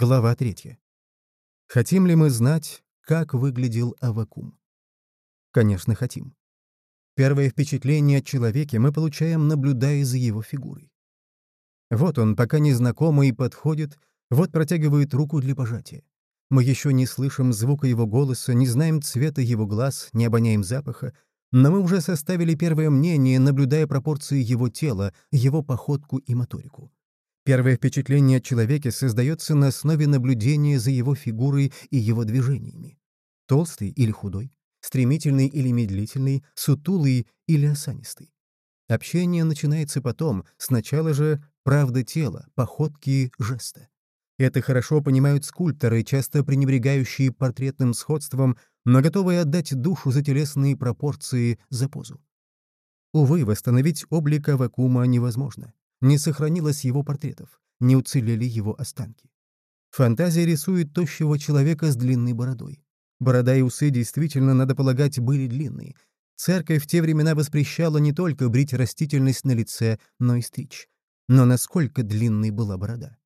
Глава 3. Хотим ли мы знать, как выглядел Авакум? Конечно, хотим. Первое впечатление о человеке мы получаем, наблюдая за его фигурой. Вот он, пока незнакомый, подходит, вот протягивает руку для пожатия. Мы еще не слышим звука его голоса, не знаем цвета его глаз, не обоняем запаха, но мы уже составили первое мнение, наблюдая пропорции его тела, его походку и моторику. Первое впечатление о человеке создается на основе наблюдения за его фигурой и его движениями. Толстый или худой, стремительный или медлительный, сутулый или осанистый. Общение начинается потом, сначала же правда тела, походки, жеста. Это хорошо понимают скульпторы, часто пренебрегающие портретным сходством, но готовые отдать душу за телесные пропорции, за позу. Увы, восстановить облик Авакума невозможно. Не сохранилось его портретов, не уцелели его останки. Фантазия рисует тощего человека с длинной бородой. Борода и усы действительно, надо полагать, были длинные. Церковь в те времена воспрещала не только брить растительность на лице, но и стричь. Но насколько длинной была борода?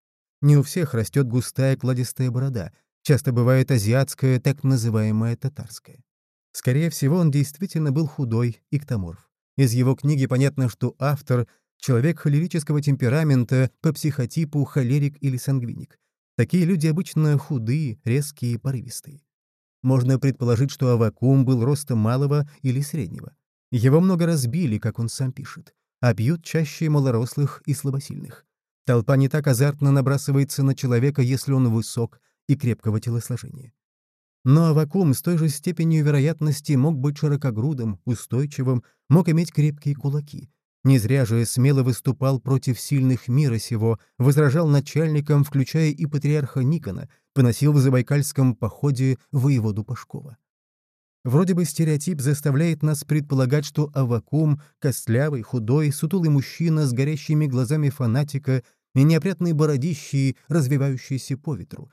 Не у всех растет густая кладистая борода, часто бывает азиатская, так называемая татарская. Скорее всего, он действительно был худой, иктоморф. Из его книги понятно, что автор Человек холерического темперамента по психотипу холерик или сангвиник. Такие люди обычно худые, резкие, порывистые. Можно предположить, что Авакум был роста малого или среднего. Его много разбили, как он сам пишет, а бьют чаще малорослых и слабосильных. Толпа не так азартно набрасывается на человека, если он высок и крепкого телосложения. Но Авакум с той же степенью вероятности мог быть широкогрудым, устойчивым, мог иметь крепкие кулаки, не зря же смело выступал против сильных мира сего, возражал начальникам, включая и патриарха Никона, поносил в Забайкальском походе воеводу Пашкова. Вроде бы стереотип заставляет нас предполагать, что Авакум — костлявый, худой, сутулый мужчина с горящими глазами фанатика и неопрятные бородищи, развивающиеся по ветру.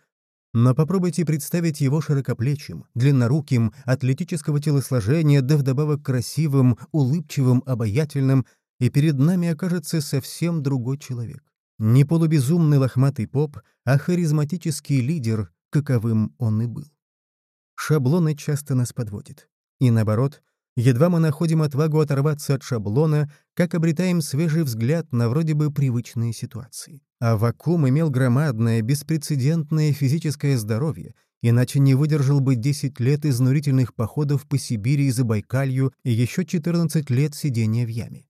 Но попробуйте представить его широкоплечим, длинноруким, атлетического телосложения, да вдобавок красивым, улыбчивым, обаятельным — и перед нами окажется совсем другой человек. Не полубезумный лохматый поп, а харизматический лидер, каковым он и был. Шаблоны часто нас подводят. И наоборот, едва мы находим отвагу оторваться от шаблона, как обретаем свежий взгляд на вроде бы привычные ситуации. А вакуум имел громадное, беспрецедентное физическое здоровье, иначе не выдержал бы 10 лет изнурительных походов по Сибири и Забайкалью и еще 14 лет сидения в яме.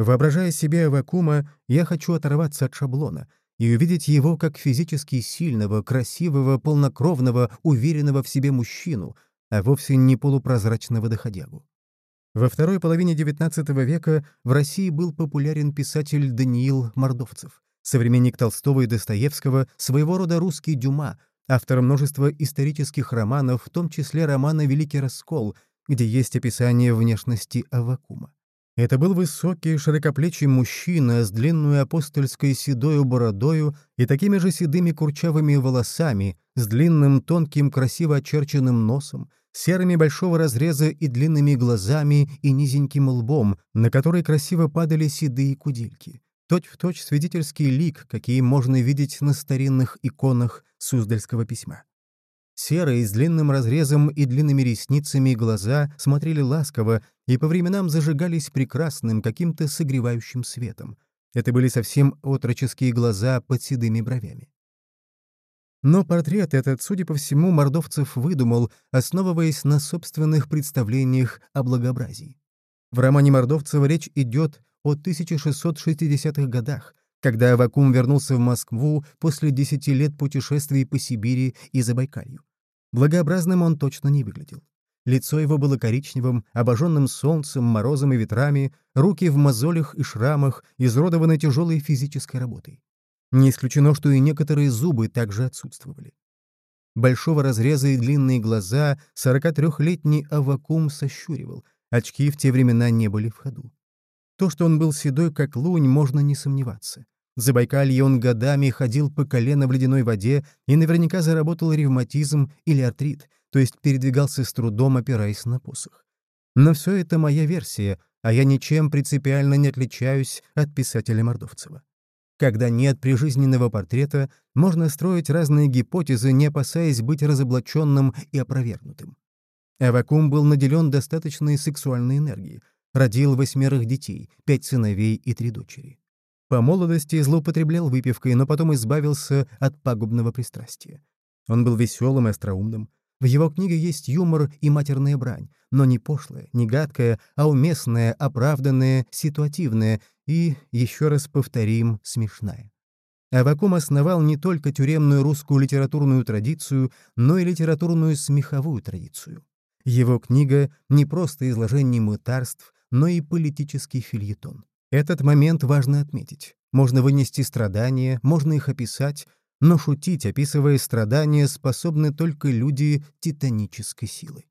Воображая себе Авакума, я хочу оторваться от шаблона и увидеть его как физически сильного, красивого, полнокровного, уверенного в себе мужчину, а вовсе не полупрозрачного доходягу. Во второй половине XIX века в России был популярен писатель Даниил Мордовцев, современник Толстого и Достоевского, своего рода русский Дюма, автор множества исторических романов, в том числе романа «Великий раскол», где есть описание внешности Авакума. Это был высокий, широкоплечий мужчина с длинной апостольской седою бородою и такими же седыми курчавыми волосами, с длинным, тонким, красиво очерченным носом, серыми большого разреза и длинными глазами и низеньким лбом, на который красиво падали седые кудельки. Точь-в-точь точь свидетельский лик, какие можно видеть на старинных иконах Суздальского письма. Серые, с длинным разрезом и длинными ресницами глаза смотрели ласково и по временам зажигались прекрасным, каким-то согревающим светом. Это были совсем отроческие глаза под седыми бровями. Но портрет этот, судя по всему, Мордовцев выдумал, основываясь на собственных представлениях о благообразии. В романе Мордовцева речь идет о 1660-х годах, когда Авакум вернулся в Москву после десяти лет путешествий по Сибири и Забайкалью. Благообразным он точно не выглядел. Лицо его было коричневым, обожженным солнцем, морозом и ветрами, руки в мозолях и шрамах, изродованы тяжелой физической работой. Не исключено, что и некоторые зубы также отсутствовали. Большого разреза и длинные глаза 43-летний Авакум сощуривал, очки в те времена не были в ходу. То, что он был седой, как лунь, можно не сомневаться. В Забайкалье он годами ходил по колено в ледяной воде и наверняка заработал ревматизм или артрит, то есть передвигался с трудом, опираясь на посох. Но все это моя версия, а я ничем принципиально не отличаюсь от писателя Мордовцева. Когда нет прижизненного портрета, можно строить разные гипотезы, не опасаясь быть разоблаченным и опровергнутым. Авакум был наделен достаточной сексуальной энергией, родил восьмерых детей, пять сыновей и три дочери. По молодости злоупотреблял выпивкой, но потом избавился от пагубного пристрастия. Он был веселым и остроумным. В его книге есть юмор и матерная брань, но не пошлая, не гадкая, а уместная, оправданная, ситуативная и, еще раз повторим, смешная. Авакум основал не только тюремную русскую литературную традицию, но и литературную смеховую традицию. Его книга — не просто изложение мытарств, но и политический фильетон. Этот момент важно отметить. Можно вынести страдания, можно их описать, но шутить, описывая страдания, способны только люди титанической силы.